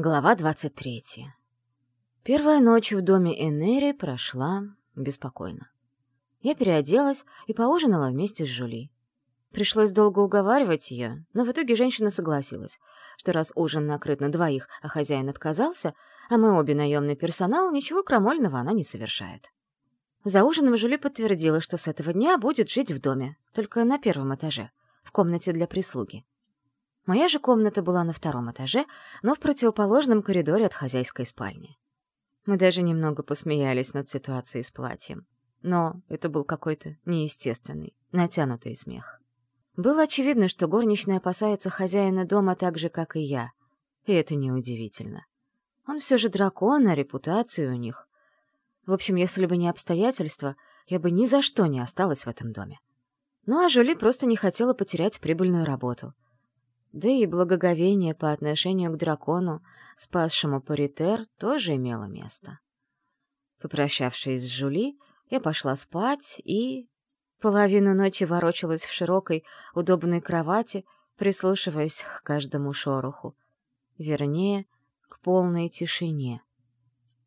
Глава 23. Первая ночь в доме Энери прошла беспокойно. Я переоделась и поужинала вместе с Жули. Пришлось долго уговаривать ее, но в итоге женщина согласилась, что раз ужин накрыт на двоих, а хозяин отказался, а мы обе наемный персонал, ничего крамольного она не совершает. За ужином Жули подтвердила, что с этого дня будет жить в доме, только на первом этаже, в комнате для прислуги. Моя же комната была на втором этаже, но в противоположном коридоре от хозяйской спальни. Мы даже немного посмеялись над ситуацией с платьем. Но это был какой-то неестественный, натянутый смех. Было очевидно, что горничная опасается хозяина дома так же, как и я. И это неудивительно. Он все же дракон, а репутация у них. В общем, если бы не обстоятельства, я бы ни за что не осталась в этом доме. Ну а Жюли просто не хотела потерять прибыльную работу — да и благоговение по отношению к дракону, спасшему Паритер, тоже имело место. Попрощавшись с Жули, я пошла спать и... Половину ночи ворочалась в широкой, удобной кровати, прислушиваясь к каждому шороху. Вернее, к полной тишине.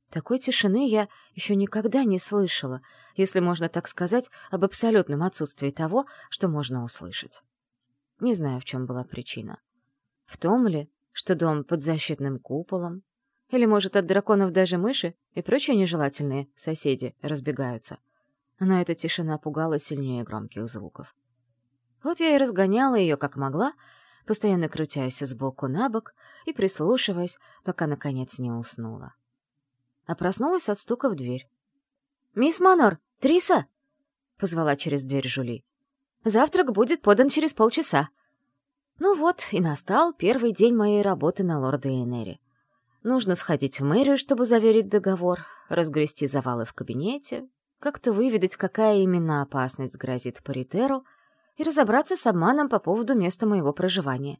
Такой тишины я еще никогда не слышала, если можно так сказать, об абсолютном отсутствии того, что можно услышать. Не знаю, в чем была причина. В том ли, что дом под защитным куполом? Или, может, от драконов даже мыши и прочие нежелательные соседи разбегаются? Но эта тишина пугала сильнее громких звуков. Вот я и разгоняла ее как могла, постоянно крутясь сбоку на бок и прислушиваясь, пока, наконец, не уснула. А проснулась от стука в дверь. «Мисс Манор! Триса!» — позвала через дверь Жули. Завтрак будет подан через полчаса. Ну вот, и настал первый день моей работы на лорда Энери. Нужно сходить в мэрию, чтобы заверить договор, разгрести завалы в кабинете, как-то выведать, какая именно опасность грозит Паритеру, и разобраться с обманом по поводу места моего проживания.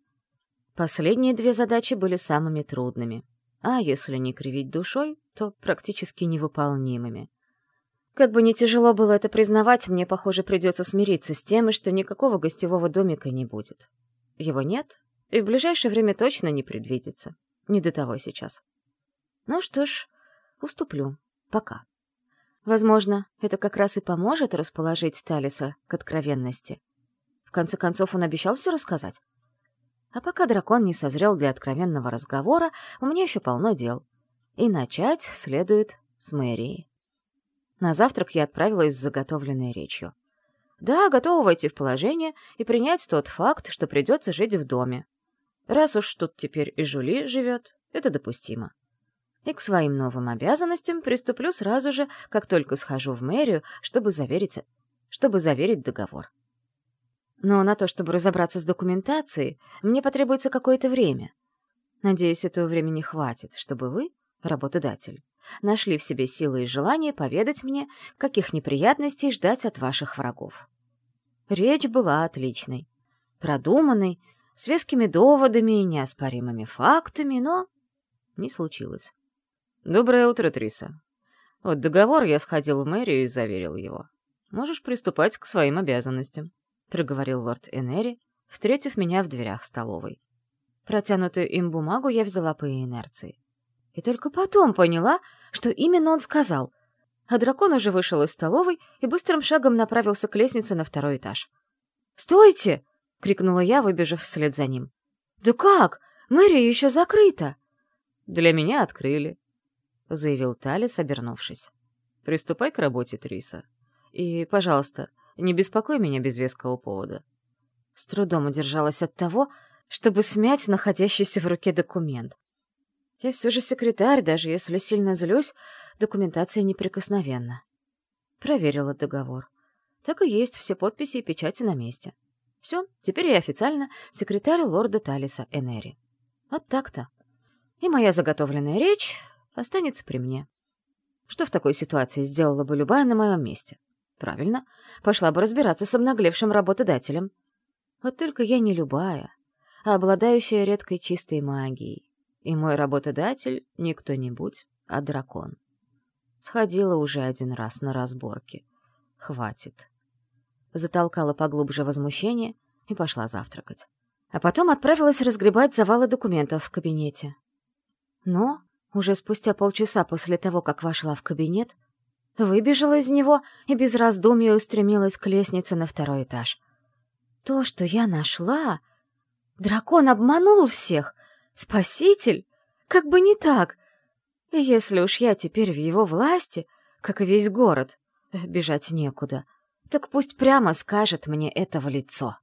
Последние две задачи были самыми трудными, а если не кривить душой, то практически невыполнимыми. Как бы ни тяжело было это признавать, мне, похоже, придется смириться с тем, что никакого гостевого домика не будет. Его нет, и в ближайшее время точно не предвидится. Не до того сейчас. Ну что ж, уступлю. Пока. Возможно, это как раз и поможет расположить Талиса к откровенности. В конце концов, он обещал все рассказать. А пока дракон не созрел для откровенного разговора, у меня еще полно дел. И начать следует с мэрии. На завтрак я отправилась с заготовленной речью. Да, готова войти в положение и принять тот факт, что придется жить в доме. Раз уж тут теперь и Жули живет, это допустимо. И к своим новым обязанностям приступлю сразу же, как только схожу в мэрию, чтобы заверить, чтобы заверить договор. Но на то, чтобы разобраться с документацией, мне потребуется какое-то время. Надеюсь, этого времени хватит, чтобы вы, работодатель, нашли в себе силы и желание поведать мне, каких неприятностей ждать от ваших врагов. Речь была отличной, продуманной, с вескими доводами и неоспоримыми фактами, но не случилось. «Доброе утро, Триса. Вот договор я сходил в мэрию и заверил его. Можешь приступать к своим обязанностям», — проговорил лорд Энери, встретив меня в дверях столовой. Протянутую им бумагу я взяла по инерции. И только потом поняла, что именно он сказал. А дракон уже вышел из столовой и быстрым шагом направился к лестнице на второй этаж. «Стойте!» — крикнула я, выбежав вслед за ним. «Да как? Мэрия еще закрыта!» «Для меня открыли», — заявил Талис, обернувшись. «Приступай к работе, Триса. И, пожалуйста, не беспокой меня без веского повода». С трудом удержалась от того, чтобы смять находящийся в руке документ. Я все же секретарь, даже если сильно злюсь, документация неприкосновенна. Проверила договор. Так и есть, все подписи и печати на месте. Все, теперь я официально секретарь лорда Талиса Энери. Вот так-то. И моя заготовленная речь останется при мне. Что в такой ситуации сделала бы любая на моем месте? Правильно, пошла бы разбираться с обнаглевшим работодателем. Вот только я не любая, а обладающая редкой чистой магией. И мой работодатель — не кто-нибудь, а дракон. Сходила уже один раз на разборки. Хватит. Затолкала поглубже возмущение и пошла завтракать. А потом отправилась разгребать завалы документов в кабинете. Но уже спустя полчаса после того, как вошла в кабинет, выбежала из него и без раздумий устремилась к лестнице на второй этаж. То, что я нашла... Дракон обманул всех! Спаситель! Как бы не так! Если уж я теперь в его власти, как и весь город, бежать некуда, так пусть прямо скажет мне это в лицо.